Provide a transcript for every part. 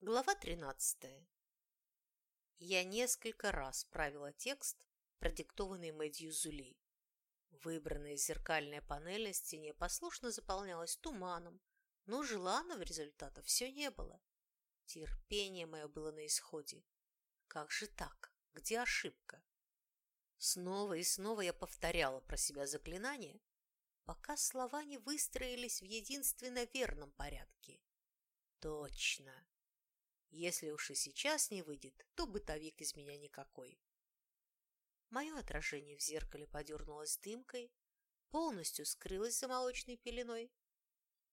Глава 13. Я несколько раз правила текст, продиктованный Мэдью Зули. Выбранная зеркальная панель на стене послушно заполнялась туманом, но желанного результата все не было. Терпение мое было на исходе. Как же так? Где ошибка? Снова и снова я повторяла про себя заклинание, пока слова не выстроились в единственно верном порядке. Точно. Если уж и сейчас не выйдет, то бытовик из меня никакой. Мое отражение в зеркале подернулось дымкой, полностью скрылось за молочной пеленой.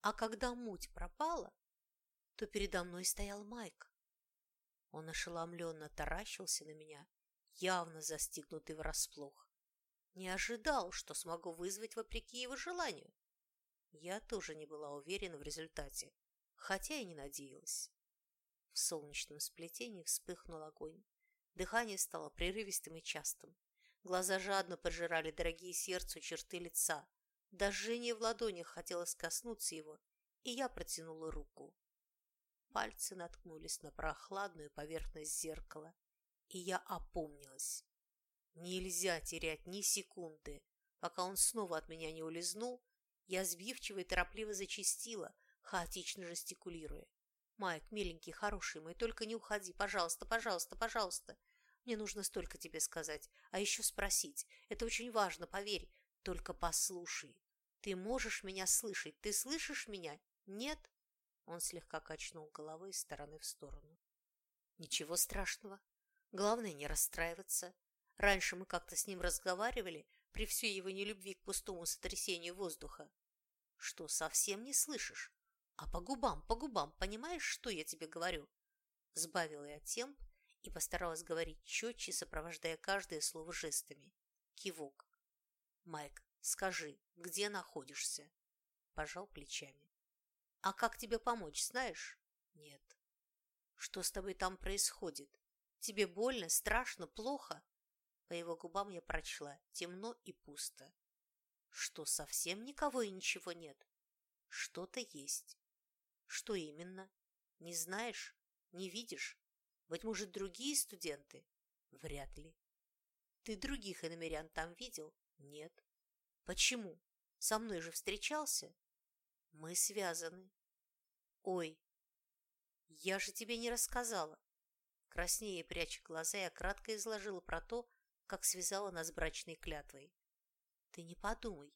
А когда муть пропала, то передо мной стоял Майк. Он ошеломленно таращился на меня, явно застигнутый врасплох. Не ожидал, что смогу вызвать вопреки его желанию. Я тоже не была уверена в результате, хотя и не надеялась. В солнечном сплетении вспыхнул огонь. Дыхание стало прерывистым и частым. Глаза жадно пожирали дорогие сердцу черты лица. До жжения в ладонях хотелось коснуться его, и я протянула руку. Пальцы наткнулись на прохладную поверхность зеркала, и я опомнилась. Нельзя терять ни секунды. Пока он снова от меня не улизнул, я сбивчиво и торопливо зачастила, хаотично жестикулируя. «Майк, миленький, хороший мой, только не уходи, пожалуйста, пожалуйста, пожалуйста. Мне нужно столько тебе сказать, а еще спросить. Это очень важно, поверь. Только послушай. Ты можешь меня слышать? Ты слышишь меня? Нет?» Он слегка качнул головой из стороны в сторону. «Ничего страшного. Главное не расстраиваться. Раньше мы как-то с ним разговаривали при всей его нелюбви к пустому сотрясению воздуха. Что, совсем не слышишь? А по губам, по губам, понимаешь, что я тебе говорю? Сбавила я темп и постаралась говорить четче, сопровождая каждое слово жестами. Кивок. Майк, скажи, где находишься? Пожал плечами. А как тебе помочь, знаешь? Нет. Что с тобой там происходит? Тебе больно, страшно, плохо? По его губам я прочла темно и пусто. Что совсем никого и ничего нет? Что-то есть. Что именно? Не знаешь? Не видишь? Быть может, другие студенты? Вряд ли. Ты других иномерян там видел? Нет. Почему? Со мной же встречался? Мы связаны. Ой, я же тебе не рассказала. Краснее пряча глаза, я кратко изложила про то, как связала нас брачной клятвой. Ты не подумай,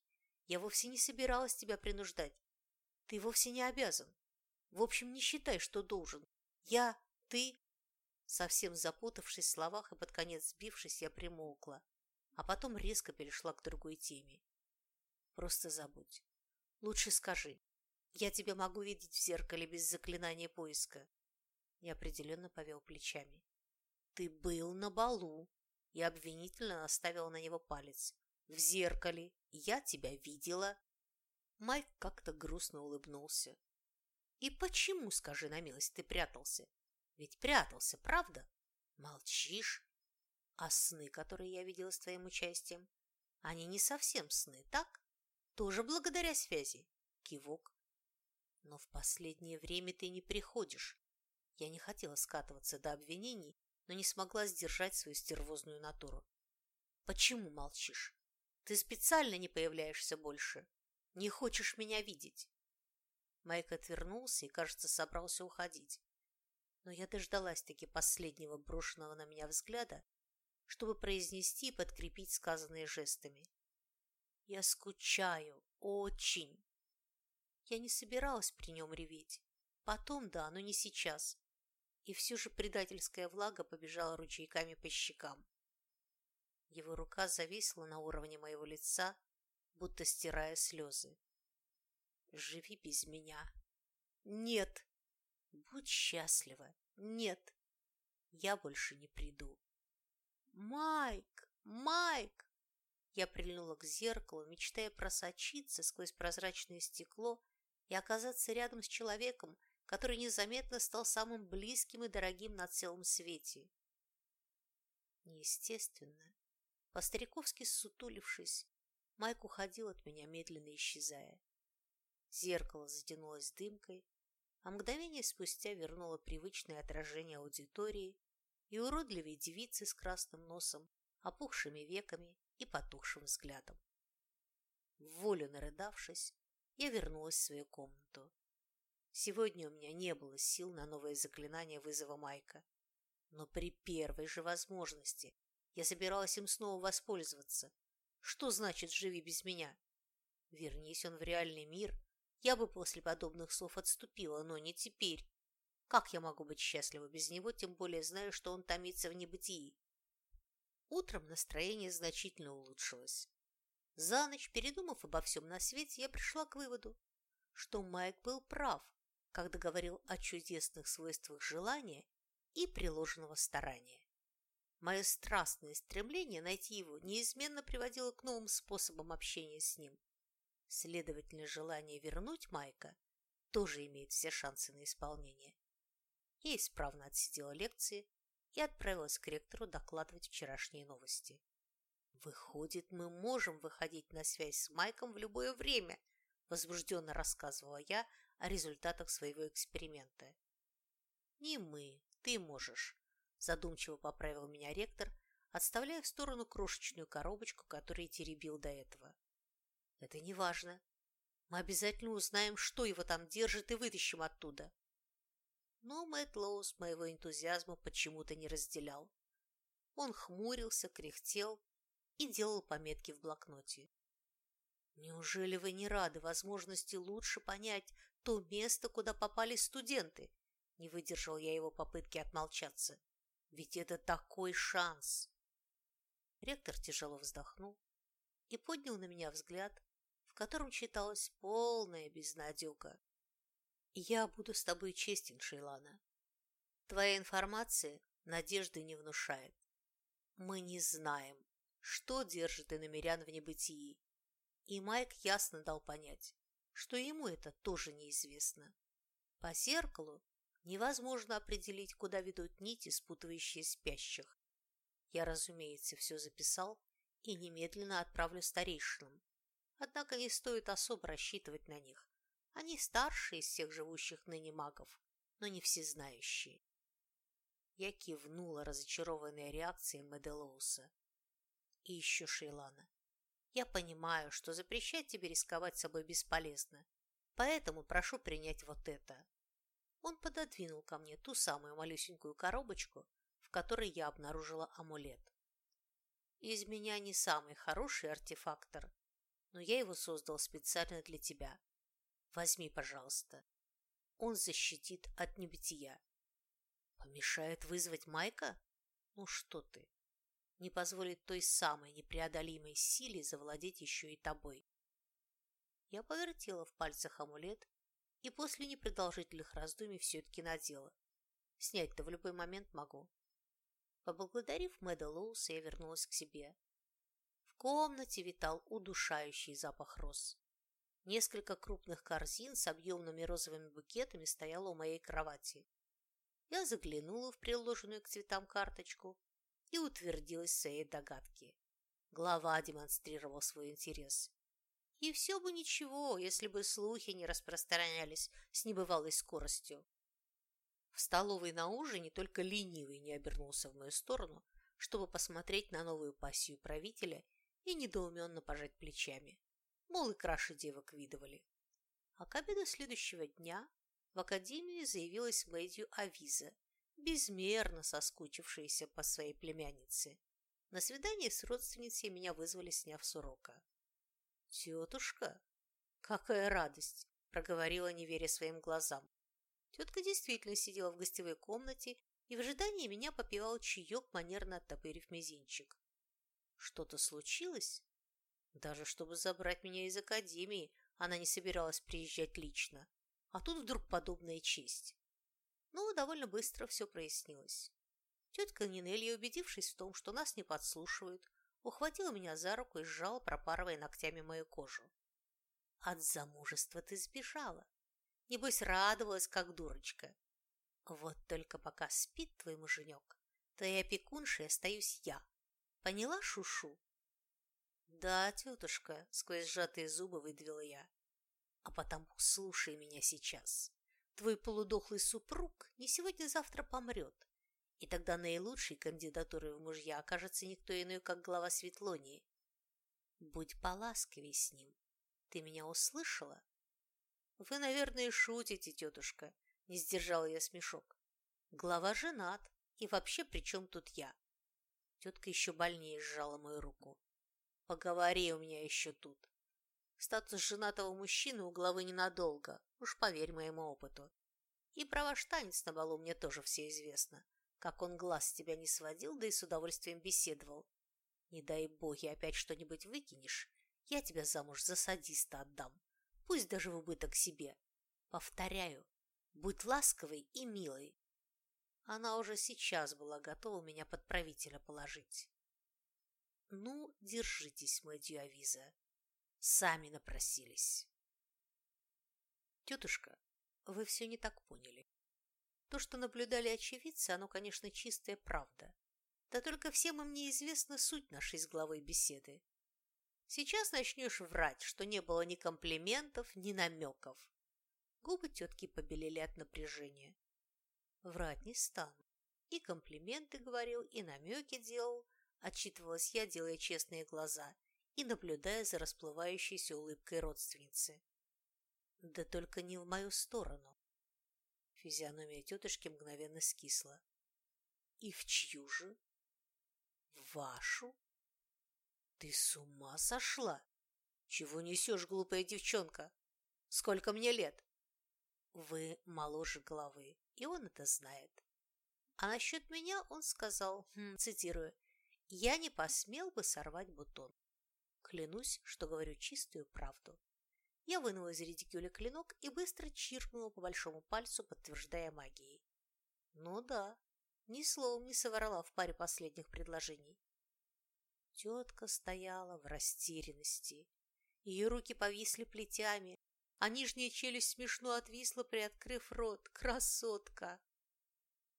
я вовсе не собиралась тебя принуждать. Ты вовсе не обязан. В общем, не считай, что должен. Я, ты... Совсем запутавшись в словах и под конец сбившись, я примолкла, а потом резко перешла к другой теме. Просто забудь. Лучше скажи, я тебя могу видеть в зеркале без заклинания поиска. Неопределенно повел плечами. Ты был на балу. Я обвинительно наставила на него палец. В зеркале. Я тебя видела. Майк как-то грустно улыбнулся. И почему, скажи на милость, ты прятался? Ведь прятался, правда? Молчишь? А сны, которые я видела с твоим участием, они не совсем сны, так? Тоже благодаря связи. Кивок. Но в последнее время ты не приходишь. Я не хотела скатываться до обвинений, но не смогла сдержать свою стервозную натуру. Почему молчишь? Ты специально не появляешься больше. Не хочешь меня видеть. Майк отвернулся и, кажется, собрался уходить. Но я дождалась-таки последнего брошенного на меня взгляда, чтобы произнести и подкрепить сказанные жестами. Я скучаю, очень. Я не собиралась при нем реветь. Потом, да, но не сейчас. И все же предательская влага побежала ручейками по щекам. Его рука зависла на уровне моего лица, будто стирая слезы. Живи без меня. Нет. Будь счастлива. Нет. Я больше не приду. Майк! Майк! Я прильнула к зеркалу, мечтая просочиться сквозь прозрачное стекло и оказаться рядом с человеком, который незаметно стал самым близким и дорогим на целом свете. Неестественно, по-стариковски сутулившись, Майк уходил от меня, медленно исчезая. Зеркало затянулось дымкой, а мгновение спустя вернула привычное отражение аудитории и уродливой девицы с красным носом, опухшими веками и потухшим взглядом. В волю нарыдавшись, я вернулась в свою комнату. Сегодня у меня не было сил на новое заклинание вызова Майка, но при первой же возможности я собиралась им снова воспользоваться. Что значит «живи без меня»? Вернись он в реальный мир, я бы после подобных слов отступила, но не теперь. Как я могу быть счастлива без него, тем более знаю, что он томится в небытии? Утром настроение значительно улучшилось. За ночь, передумав обо всем на свете, я пришла к выводу, что Майк был прав, когда говорил о чудесных свойствах желания и приложенного старания. Мое страстное стремление найти его неизменно приводило к новым способам общения с ним. Следовательно, желание вернуть Майка тоже имеет все шансы на исполнение. Я исправно отсидела лекции и отправилась к ректору докладывать вчерашние новости. «Выходит, мы можем выходить на связь с Майком в любое время», возбужденно рассказывала я о результатах своего эксперимента. «Не мы, ты можешь», задумчиво поправил меня ректор, отставляя в сторону крошечную коробочку, которую теребил до этого. Это не важно. Мы обязательно узнаем, что его там держит, и вытащим оттуда. Но Мэтт Лоус моего энтузиазма почему-то не разделял. Он хмурился, кряхтел и делал пометки в блокноте. Неужели вы не рады возможности лучше понять то место, куда попали студенты? Не выдержал я его попытки отмолчаться. Ведь это такой шанс. Ректор тяжело вздохнул и поднял на меня взгляд, котором читалась полная безнадега. Я буду с тобой честен, Шейлана. Твоя информация надежды не внушает. Мы не знаем, что держит иномерян в небытии. И Майк ясно дал понять, что ему это тоже неизвестно. По зеркалу невозможно определить, куда ведут нити, спутывающие спящих. Я, разумеется, все записал и немедленно отправлю старейшинам. Однако не стоит особо рассчитывать на них. Они старшие из всех живущих ныне магов, но не всезнающие. Я кивнула, разочарованная реакцией Меделоуса. И еще Шейлана. Я понимаю, что запрещать тебе рисковать собой бесполезно, поэтому прошу принять вот это. Он пододвинул ко мне ту самую малюсенькую коробочку, в которой я обнаружила амулет. Из меня не самый хороший артефактор, но я его создал специально для тебя. Возьми, пожалуйста. Он защитит от небытия. Помешает вызвать Майка? Ну что ты? Не позволит той самой непреодолимой силе завладеть еще и тобой. Я повертела в пальцах амулет и после непродолжительных раздумий все-таки надела. Снять-то в любой момент могу. Поблагодарив Мэда Лоуса, я вернулась к себе. Комнате витал удушающий запах роз. Несколько крупных корзин с объемными розовыми букетами стояло у моей кровати. Я заглянула в приложенную к цветам карточку и утвердилась в своей догадке. Глава демонстрировал свой интерес. И все бы ничего, если бы слухи не распространялись с небывалой скоростью. В столовой на ужине только ленивый не обернулся в мою сторону, чтобы посмотреть на новую пассию правителя и недоуменно пожать плечами. Мол, и краши девок видывали. А к обеду следующего дня в академии заявилась Мэдью Авиза, безмерно соскучившаяся по своей племяннице. На свидание с родственницей меня вызвали, сняв с урока. «Тетушка, какая радость!» – проговорила, не веря своим глазам. Тетка действительно сидела в гостевой комнате и в ожидании меня попивал чаек, манерно оттопырив мизинчик. Что-то случилось? Даже чтобы забрать меня из академии, она не собиралась приезжать лично. А тут вдруг подобная честь. Но довольно быстро все прояснилось. Тетка Нинелья, убедившись в том, что нас не подслушивают, ухватила меня за руку и сжала, пропарывая ногтями мою кожу. «От замужества ты сбежала. Небось, радовалась, как дурочка. Вот только пока спит твой муженек, твоей опекуншей остаюсь я. Поняла, Шушу?» «Да, тетушка», — сквозь сжатые зубы выдавила я. «А потому слушай меня сейчас. твой полудохлый супруг не сегодня-завтра помрет, и тогда наилучшей кандидатурой в мужья окажется никто иной, как глава Светлонии. Будь поласковей с ним. Ты меня услышала? Вы, наверное, шутите, тетушка, не сдержала я смешок. Глава женат, и вообще при чем тут я? Тетка еще больнее сжала мою руку. Поговори у меня еще тут. Статус женатого мужчины у главы ненадолго, уж поверь моему опыту. И про ваш танец на балу мне тоже все известно. Как он глаз с тебя не сводил, да и с удовольствием беседовал. Не дай боги, опять что-нибудь выкинешь, я тебя замуж за садиста отдам, пусть даже в убыток себе. Повторяю, будь ласковой и милой. Она уже сейчас была готова меня под правителя положить. Ну, держитесь, Мэдью Авиза. Сами напросились. Тетушка, вы все не так поняли. То, что наблюдали очевидцы, оно, конечно, чистая правда. Да только всем им неизвестна суть нашей с главой беседы. Сейчас начнешь врать, что не было ни комплиментов, ни намеков. Губы тетки побелели от напряжения. Врать не стану. И комплименты говорил, и намеки делал, отчитывалась я, делая честные глаза и наблюдая за расплывающейся улыбкой родственницы. Да только не в мою сторону. Физиономия тетушки мгновенно скисла. И в чью же? Вашу? Ты с ума сошла? Чего несешь, глупая девчонка? Сколько мне лет? Вы моложе головы, и он это знает. А насчет меня он сказал, хм, цитирую, «Я не посмел бы сорвать бутон». Клянусь, что говорю чистую правду. Я вынула из редикюля клинок и быстро чиркнула по большому пальцу, подтверждая магией. Ну да, ни словом не соврала в паре последних предложений. Тетка стояла в растерянности. Ее руки повисли плетями, а нижняя челюсть смешно отвисла, приоткрыв рот. Красотка!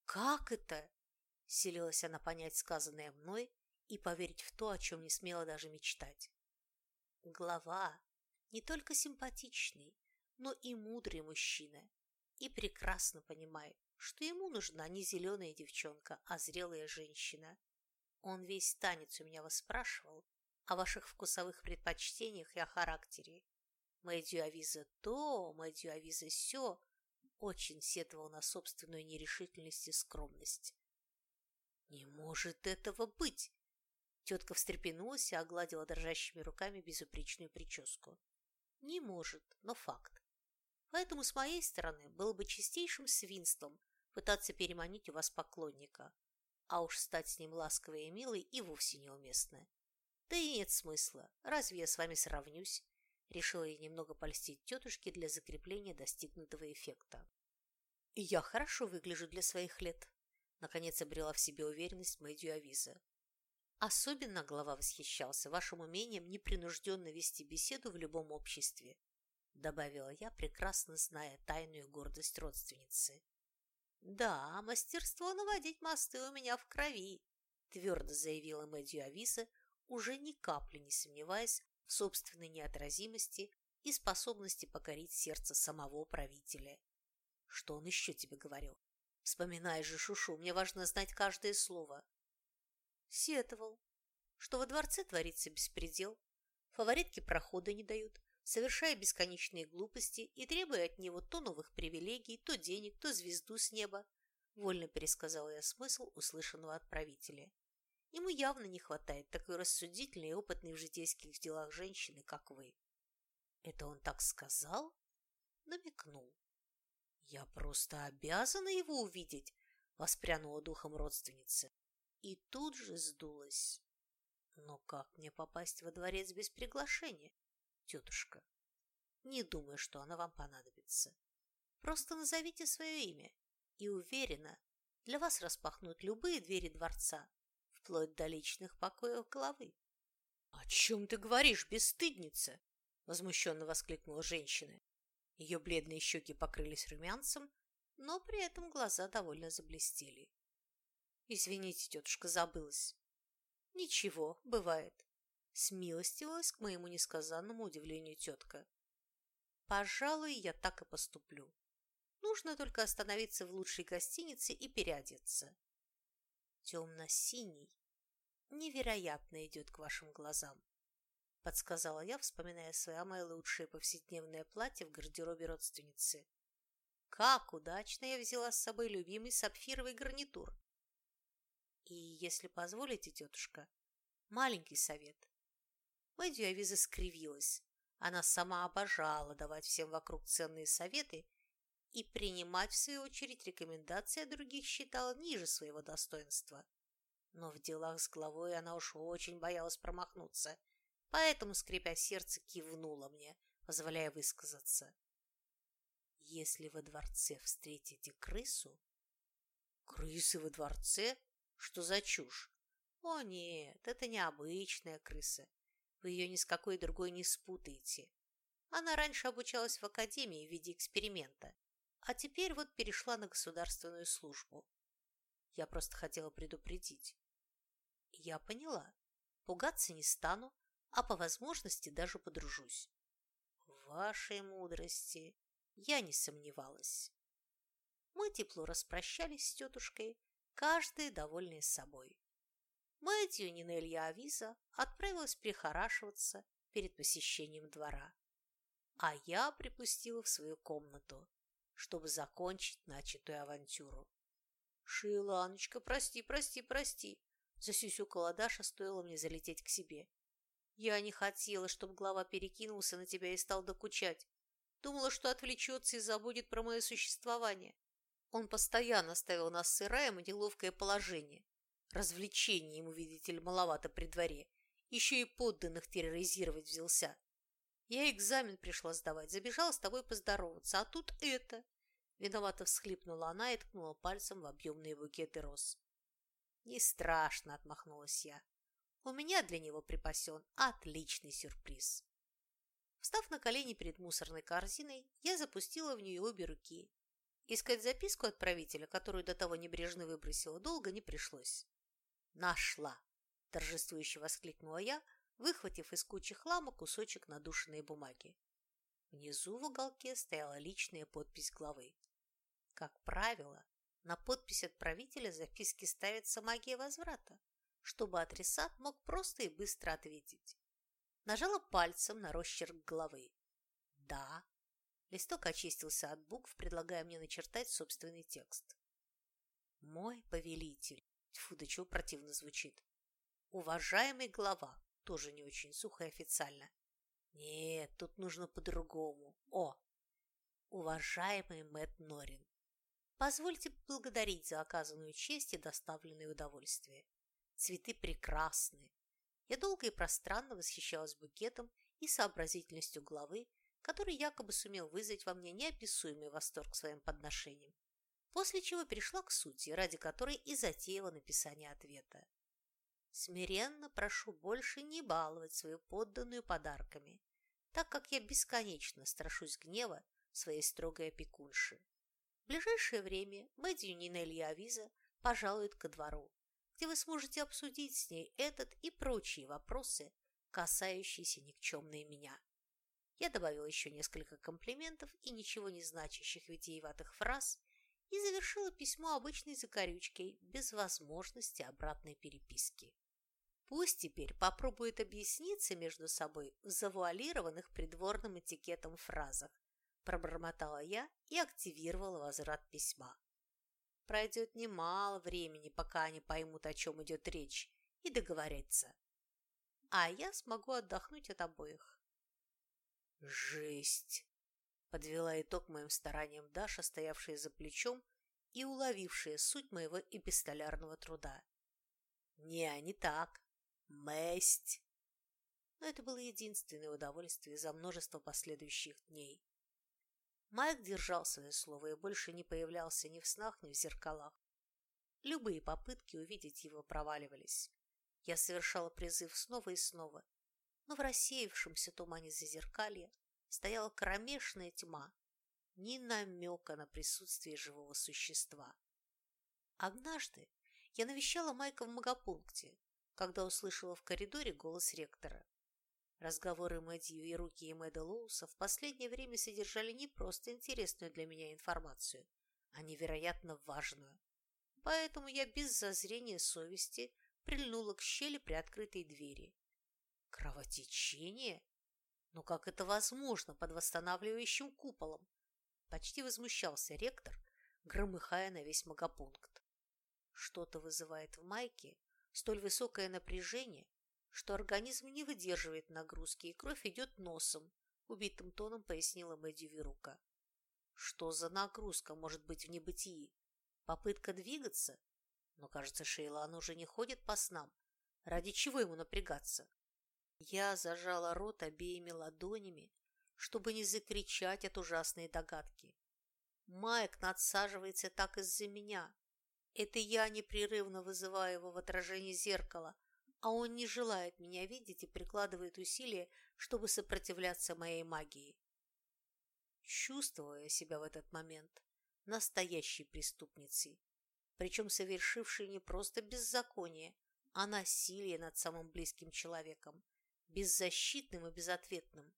«Как это?» – селилась она понять сказанное мной и поверить в то, о чем не смела даже мечтать. Глава не только симпатичный, но и мудрый мужчина, и прекрасно понимает, что ему нужна не зеленая девчонка, а зрелая женщина. Он весь танец у меня выспрашивал о ваших вкусовых предпочтениях и о характере. Мэдью Авиза то, Мэдью Авиза сё, очень сетовал на собственную нерешительность и скромность. «Не может этого быть!» Тетка встрепенулась и огладила дрожащими руками безупречную прическу. Не может, но факт. Поэтому с моей стороны было бы чистейшим свинством пытаться переманить у вас поклонника, а уж стать с ним ласковой и милой и вовсе неуместно. Да и нет смысла, разве я с вами сравнюсь? Решила я немного польстить тетушке для закрепления достигнутого эффекта. И я хорошо выгляжу для своих лет. Наконец обрела в себе уверенность Мэдью Авиза. Особенно глава восхищался вашим умением непринужденно вести беседу в любом обществе, добавила я, прекрасно зная тайную гордость родственницы. Да, мастерство наводить мосты у меня в крови, твердо заявила Мэдью Ависа, уже ни капли не сомневаясь в собственной неотразимости и способности покорить сердце самого правителя. Что он еще тебе говорил? Вспоминай же, Шушу, мне важно знать каждое слово сетовал, что во дворце творится беспредел, фаворитки прохода не дают, совершая бесконечные глупости и требуя от него то новых привилегий, то денег, то звезду с неба, вольно пересказал я смысл услышанного от правителя. Ему явно не хватает такой рассудительной и опытной в житейских делах женщины, как вы. Это он так сказал? Намекнул. Я просто обязана его увидеть, воспрянула духом родственница и тут же сдулась. Но как мне попасть во дворец без приглашения, тетушка? Не думаю, что она вам понадобится. Просто назовите свое имя, и уверена, для вас распахнут любые двери дворца, вплоть до личных покоев главы. — О чем ты говоришь, бесстыдница? — возмущенно воскликнула женщина. Ее бледные щеки покрылись румянцем, но при этом глаза довольно заблестели. Извините, тетушка, забылась. Ничего, бывает. Смилостивилась к моему несказанному удивлению тетка. Пожалуй, я так и поступлю. Нужно только остановиться в лучшей гостинице и переодеться. Темно-синий невероятно идет к вашим глазам, подсказала я, вспоминая самое лучшее повседневное платье в гардеробе родственницы. Как удачно я взяла с собой любимый сапфировый гарнитур. И, если позволите, тетушка, маленький совет. Мэдью Авиза скривилась. Она сама обожала давать всем вокруг ценные советы и принимать, в свою очередь, рекомендации от других считала ниже своего достоинства. Но в делах с главой она уж очень боялась промахнуться, поэтому, скрипя сердце, кивнула мне, позволяя высказаться. Если во дворце встретите крысу... Крысы во дворце? Что за чушь? О нет, это необычная крыса. Вы ее ни с какой другой не спутаете. Она раньше обучалась в академии в виде эксперимента, а теперь вот перешла на государственную службу. Я просто хотела предупредить. Я поняла. Пугаться не стану, а по возможности даже подружусь. В вашей мудрости я не сомневалась. Мы тепло распрощались с тетушкой, каждый довольный собой. Мэтью Нинелья Авиза отправилась прихорашиваться перед посещением двора, а я припустила в свою комнату, чтобы закончить начатую авантюру. «Шиланочка, прости, прости, прости!» Засюсюкала Даша, стоило мне залететь к себе. «Я не хотела, чтобы глава перекинулся на тебя и стал докучать. Думала, что отвлечется и забудет про мое существование. Он постоянно ставил нас с Ираем в неловкое положение. Развлечений ему, видите ли, маловато при дворе. Еще и подданных терроризировать взялся. Я экзамен пришла сдавать, забежала с тобой поздороваться, а тут это. Виновато всхлипнула она и ткнула пальцем в объемные букеты роз. «Не страшно», — отмахнулась я. «У меня для него припасен отличный сюрприз». Встав на колени перед мусорной корзиной, я запустила в нее обе руки. Искать записку отправителя, которую до того небрежно выбросила, долго не пришлось. «Нашла!» – торжествующе воскликнула я, выхватив из кучи хлама кусочек надушенной бумаги. Внизу в уголке стояла личная подпись главы. Как правило, на подпись отправителя записки ставится магия возврата, чтобы адресат мог просто и быстро ответить. Нажала пальцем на росчерк головы. «Да». Листок очистился от букв, предлагая мне начертать собственный текст. «Мой повелитель». Тьфу, да чего противно звучит. «Уважаемый глава». Тоже не очень сухо и официально. Нет, тут нужно по-другому. О! Уважаемый Мэтт Норин, позвольте благодарить за оказанную честь и доставленное удовольствие. Цветы прекрасны, я долго и пространно восхищалась букетом и сообразительностью главы, который якобы сумел вызвать во мне неописуемый восторг своим подношением, после чего перешла к сути, ради которой и затеяла написание ответа. Смиренно прошу больше не баловать свою подданную подарками, так как я бесконечно страшусь гнева своей строгой опекунши. В ближайшее время Мэдью Нинель Авиза пожалует ко двору, где вы сможете обсудить с ней этот и прочие вопросы, касающиеся никчемной меня. Я добавила еще несколько комплиментов и ничего не значащих витиеватых фраз и завершила письмо обычной закорючкой, без возможности обратной переписки. Пусть теперь попробует объясниться между собой в завуалированных придворным этикетом фразах, пробормотала я и активировала возврат письма. Пройдет немало времени, пока они поймут, о чем идет речь, и договорятся. А я смогу отдохнуть от обоих. Жесть! Подвела итог моим стараниям Даша, стоявшая за плечом и уловившая суть моего эпистолярного труда. Не, не так. Месть. Но это было единственное удовольствие за множество последующих дней. Майк держал свое слово и больше не появлялся ни в снах, ни в зеркалах. Любые попытки увидеть его проваливались. Я совершала призыв снова и снова, но в рассеявшемся тумане зазеркалья стояла кромешная тьма, ни намека на присутствие живого существа. Однажды я навещала Майка в магопункте, когда услышала в коридоре голос ректора. Разговоры Мэдью и руки и Мэда Лоуса в последнее время содержали не просто интересную для меня информацию, а невероятно важную. Поэтому я без зазрения совести прильнула к щели при открытой двери. Кровотечение? Но как это возможно под восстанавливающим куполом? Почти возмущался ректор, громыхая на весь магопункт. Что-то вызывает в Майке столь высокое напряжение, что организм не выдерживает нагрузки, и кровь идет носом, убитым тоном пояснила Мэдди Верука. Что за нагрузка может быть в небытии? Попытка двигаться? Но, кажется, Шейлан уже не ходит по снам. Ради чего ему напрягаться? Я зажала рот обеими ладонями, чтобы не закричать от ужасной догадки. Майк надсаживается так из-за меня. Это я непрерывно вызываю его в отражении зеркала, а он не желает меня видеть и прикладывает усилия, чтобы сопротивляться моей магии. Чувствуя себя в этот момент настоящей преступницей, причем совершившей не просто беззаконие, а насилие над самым близким человеком, беззащитным и безответным.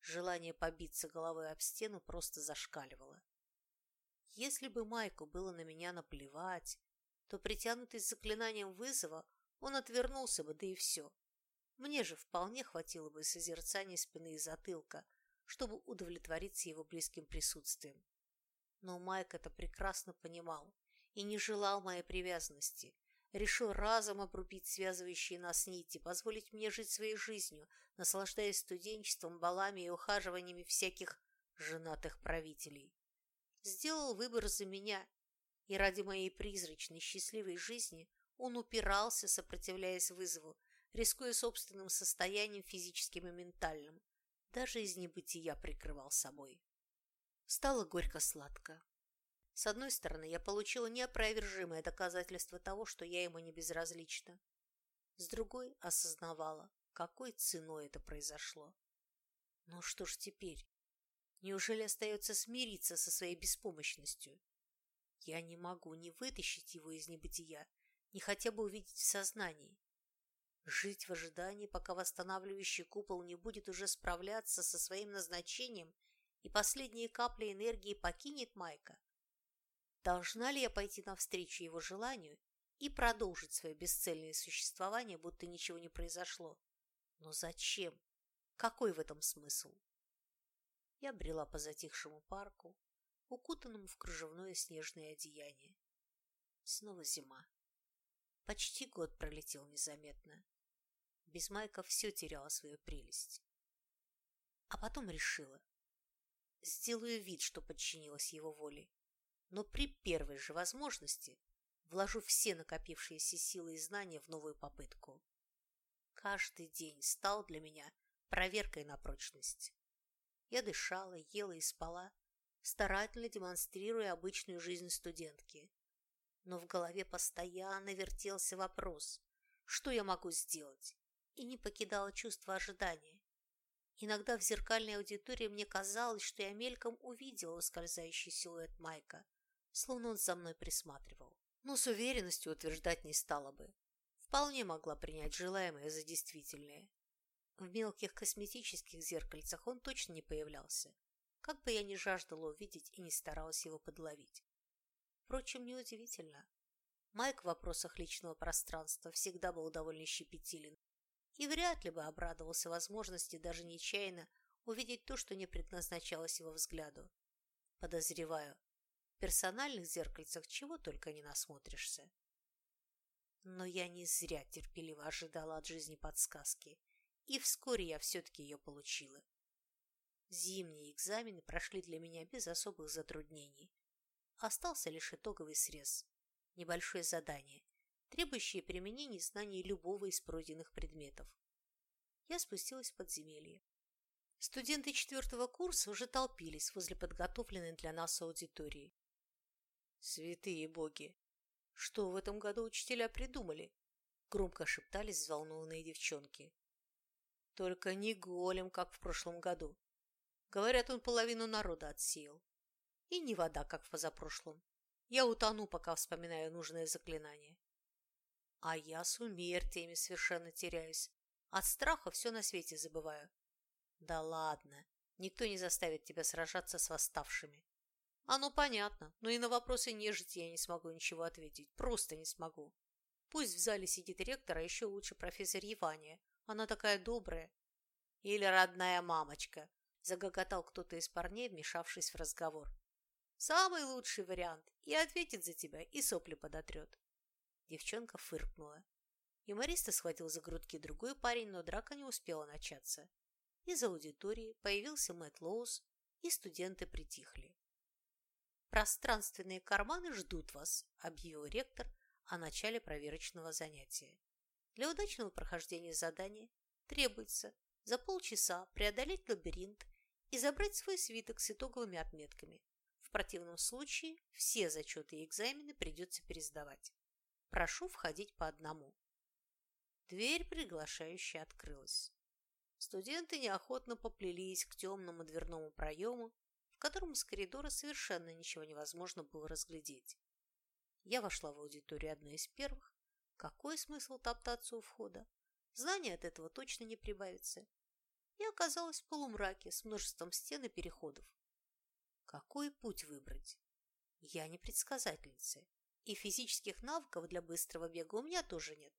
Желание побиться головой об стену просто зашкаливало. Если бы Майку было на меня наплевать, то, притянутый заклинанием вызова, он отвернулся бы, да и все. Мне же вполне хватило бы созерцания спины и затылка, чтобы удовлетвориться его близким присутствием. Но Майк это прекрасно понимал и не желал моей привязанности, решил разом обрубить связывающие нас нити, позволить мне жить своей жизнью, наслаждаясь студенчеством, балами и ухаживаниями всяких женатых правителей. Сделал выбор за меня, и ради моей призрачной счастливой жизни он упирался, сопротивляясь вызову, рискуя собственным состоянием физическим и ментальным. Даже из небытия прикрывал собой. Стало горько-сладко. С одной стороны, я получила неопровержимое доказательство того, что я ему не безразлична. С другой, осознавала, какой ценой это произошло. Ну что ж теперь? Неужели остается смириться со своей беспомощностью? Я не могу ни вытащить его из небытия, ни хотя бы увидеть в сознании. Жить в ожидании, пока восстанавливающий купол не будет уже справляться со своим назначением и последние капли энергии покинет Майка, Должна ли я пойти навстречу его желанию и продолжить свое бесцельное существование, будто ничего не произошло? Но зачем? Какой в этом смысл? Я брела по затихшему парку, укутанному в кружевное снежное одеяние. Снова зима. Почти год пролетел незаметно. Без Майка все теряло свою прелесть. А потом решила. Сделаю вид, что подчинилась его воле но при первой же возможности вложу все накопившиеся силы и знания в новую попытку. Каждый день стал для меня проверкой на прочность. Я дышала, ела и спала, старательно демонстрируя обычную жизнь студентки. Но в голове постоянно вертелся вопрос, что я могу сделать, и не покидало чувство ожидания. Иногда в зеркальной аудитории мне казалось, что я мельком увидела ускользающий силуэт Майка, словно он за мной присматривал. Но с уверенностью утверждать не стала бы. Вполне могла принять желаемое за действительное. В мелких косметических зеркальцах он точно не появлялся, как бы я ни жаждала увидеть и не старалась его подловить. Впрочем, неудивительно. Майк в вопросах личного пространства всегда был довольно щепетилен и вряд ли бы обрадовался возможности даже нечаянно увидеть то, что не предназначалось его взгляду. Подозреваю, персональных зеркальцах чего только не насмотришься. Но я не зря терпеливо ожидала от жизни подсказки, и вскоре я все-таки ее получила. Зимние экзамены прошли для меня без особых затруднений. Остался лишь итоговый срез, небольшое задание, требующее применения знаний любого из пройденных предметов. Я спустилась в подземелье. Студенты четвертого курса уже толпились возле подготовленной для нас аудитории. Святые боги! Что в этом году учителя придумали? Громко шептались взволнованные девчонки. Только не голем, как в прошлом году. Говорят, он половину народа отсеял. И не вода, как в позапрошлом. Я утону, пока вспоминаю нужное заклинание. А я с умертиями совершенно теряюсь. От страха все на свете забываю. Да ладно, никто не заставит тебя сражаться с восставшими. Оно понятно, но и на вопросы нежити я не смогу ничего ответить. Просто не смогу. Пусть в зале сидит ректор, а еще лучше профессор Евания. Она такая добрая. Или родная мамочка, загоготал кто-то из парней, вмешавшись в разговор. Самый лучший вариант. И ответит за тебя, и сопли подотрет. Девчонка фыркнула. Юмориста схватил за грудки другой парень, но драка не успела начаться. Из аудитории появился Мэтт Лоус, и студенты притихли. «Пространственные карманы ждут вас», – объявил ректор о начале проверочного занятия. Для удачного прохождения задания требуется за полчаса преодолеть лабиринт и забрать свой свиток с итоговыми отметками. Противном случае все зачеты и экзамены придется пересдавать. Прошу входить по одному. Дверь приглашающая открылась. Студенты неохотно поплелись к темному дверному проему, в котором из коридора совершенно ничего невозможно было разглядеть. Я вошла в аудиторию одной из первых. Какой смысл топтаться у входа? Знания от этого точно не прибавится. И оказалась в полумраке с множеством стен и переходов. Какой путь выбрать? Я не предсказательница, и физических навыков для быстрого бега у меня тоже нет.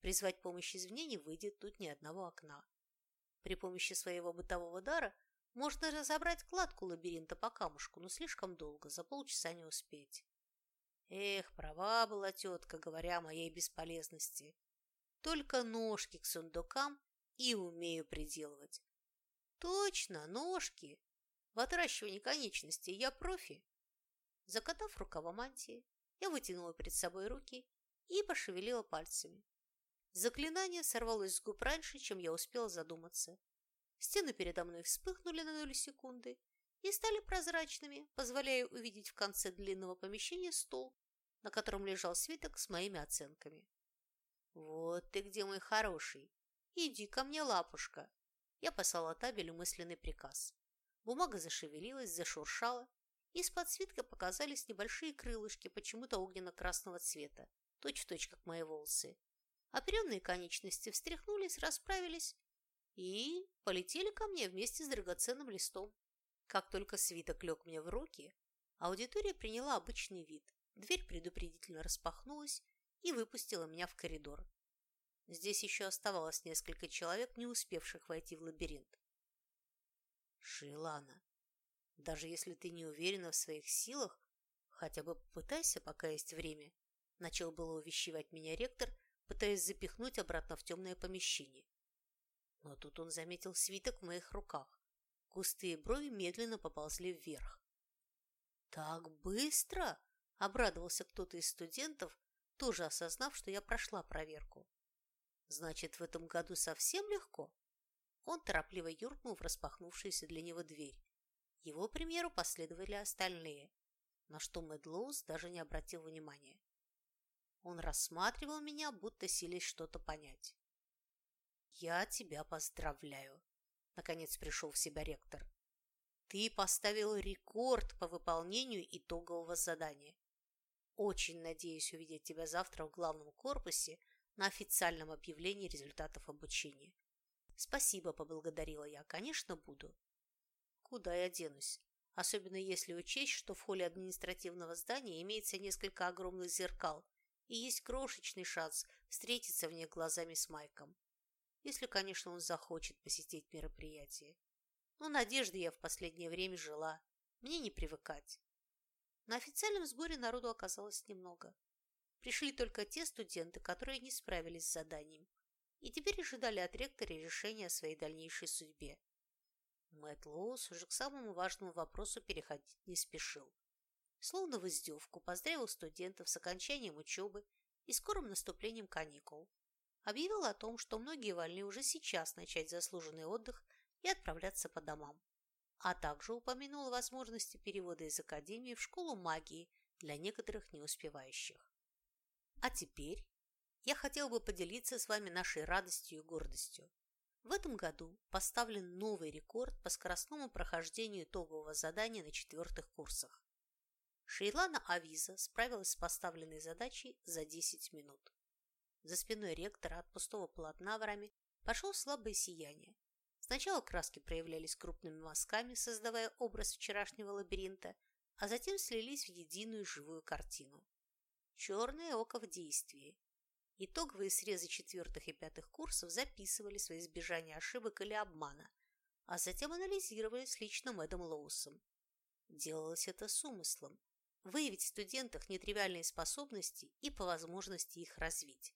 Призвать помощь извне не выйдет тут ни одного окна. При помощи своего бытового дара можно разобрать кладку лабиринта по камушку, но слишком долго, за полчаса не успеть. Эх, права была тетка, говоря о моей бесполезности. Только ножки к сундукам и умею приделывать. Точно, ножки. В отращивании конечностей я профи. Закатав рукава мантии, я вытянула перед собой руки и пошевелила пальцами. Заклинание сорвалось с губ раньше, чем я успела задуматься. Стены передо мной вспыхнули на долю секунды и стали прозрачными, позволяя увидеть в конце длинного помещения стол, на котором лежал свиток с моими оценками. «Вот ты где, мой хороший! Иди ко мне, лапушка!» Я послала табелю мысленный приказ. Бумага зашевелилась, зашуршала. Из-под свитка показались небольшие крылышки почему-то огненно-красного цвета, точь-в-точь, -точь, как мои волосы. Оперенные конечности встряхнулись, расправились и полетели ко мне вместе с драгоценным листом. Как только свиток лег мне в руки, аудитория приняла обычный вид. Дверь предупредительно распахнулась и выпустила меня в коридор. Здесь еще оставалось несколько человек, не успевших войти в лабиринт. Шейлана, даже если ты не уверена в своих силах, хотя бы попытайся, пока есть время, начал было увещевать меня ректор, пытаясь запихнуть обратно в темное помещение. Но тут он заметил свиток в моих руках. Густые брови медленно поползли вверх. «Так быстро!» – обрадовался кто-то из студентов, тоже осознав, что я прошла проверку. «Значит, в этом году совсем легко?» Он торопливо юркнул в распахнувшуюся для него дверь. Его примеру последовали остальные, на что Мэдлоус даже не обратил внимания. Он рассматривал меня, будто силясь что-то понять. «Я тебя поздравляю!» Наконец пришел в себя ректор. «Ты поставил рекорд по выполнению итогового задания. Очень надеюсь увидеть тебя завтра в главном корпусе на официальном объявлении результатов обучения. Спасибо, поблагодарила я. Конечно, буду. Куда я денусь? Особенно если учесть, что в холле административного здания имеется несколько огромных зеркал, и есть крошечный шанс встретиться в них глазами с Майком. Если, конечно, он захочет посетить мероприятие. Но надежды я в последнее время жила. Мне не привыкать. На официальном сборе народу оказалось немного. Пришли только те студенты, которые не справились с заданием, и теперь ожидали от ректора решения о своей дальнейшей судьбе. Мэтт Лоус уже к самому важному вопросу переходить не спешил словно в издевку, поздравил студентов с окончанием учебы и скорым наступлением каникул. Объявил о том, что многие вольны уже сейчас начать заслуженный отдых и отправляться по домам. А также упомянул возможности перевода из Академии в школу магии для некоторых неуспевающих. А теперь я хотел бы поделиться с вами нашей радостью и гордостью. В этом году поставлен новый рекорд по скоростному прохождению итогового задания на четвертых курсах. Шейлана Авиза справилась с поставленной задачей за 10 минут. За спиной ректора от пустого полотна в раме пошло слабое сияние. Сначала краски проявлялись крупными мазками, создавая образ вчерашнего лабиринта, а затем слились в единую живую картину. Черное око в действии. Итоговые срезы четвертых и пятых курсов записывались во избежание ошибок или обмана, а затем анализировались лично Мэдом Лоусом. Делалось это с умыслом – выявить в студентах нетривиальные способности и по возможности их развить.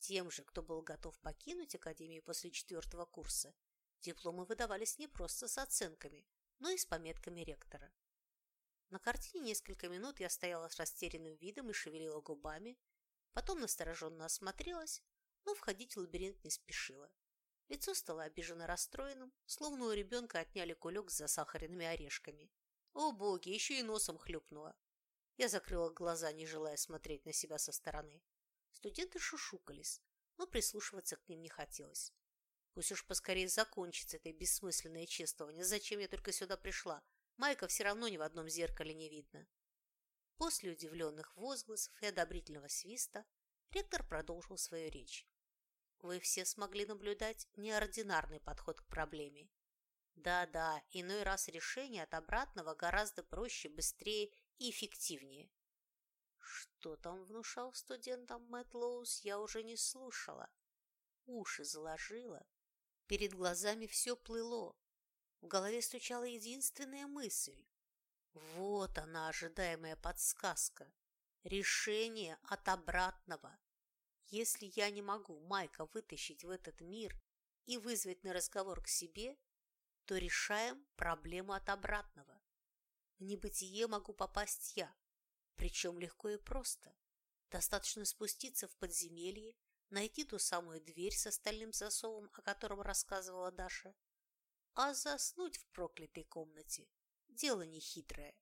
Тем же, кто был готов покинуть Академию после четвертого курса, дипломы выдавались не просто с оценками, но и с пометками ректора. На картине несколько минут я стояла с растерянным видом и шевелила губами, потом настороженно осмотрелась, но входить в лабиринт не спешила. Лицо стало обиженно расстроенным, словно у ребенка отняли кулек с засахаренными орешками. О боги, еще и носом хлюпнула. Я закрыла глаза, не желая смотреть на себя со стороны. Студенты шушукались, но прислушиваться к ним не хотелось. Пусть уж поскорее закончится это бессмысленное чествование. Зачем я только сюда пришла? Майка все равно ни в одном зеркале не видно. После удивленных возгласов и одобрительного свиста ректор продолжил свою речь. Вы все смогли наблюдать неординарный подход к проблеме. Да-да, иной раз решение от обратного гораздо проще, быстрее и эффективнее. Что там внушал студентам Мэтт Лоус, я уже не слушала. Уши заложила. Перед глазами все плыло. В голове стучала единственная мысль. Вот она, ожидаемая подсказка. Решение от обратного. Если я не могу Майка вытащить в этот мир и вызвать на разговор к себе, то решаем проблему от обратного. В небытие могу попасть я, причем легко и просто. Достаточно спуститься в подземелье, найти ту самую дверь с остальным засовом, о котором рассказывала Даша, а заснуть в проклятой комнате – дело нехитрое.